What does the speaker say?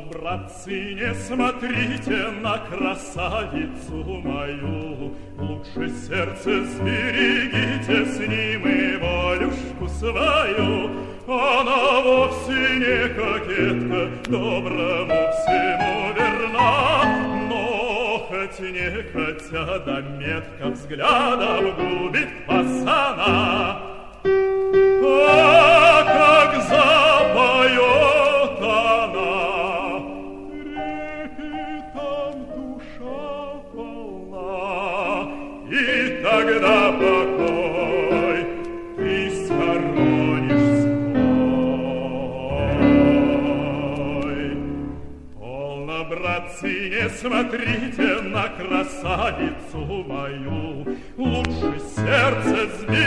братцы, не смотрите на красавицу мою, Лучше сердце сберегите с ним и волюшку свою. Она вовсе не кокетка, доброму всему верна, Но хоть не хотя да метко взглядом губит И тогда покой ты схоронишь свой. Полно, братцы, не смотрите на красавицу мою, Лучше сердце зверь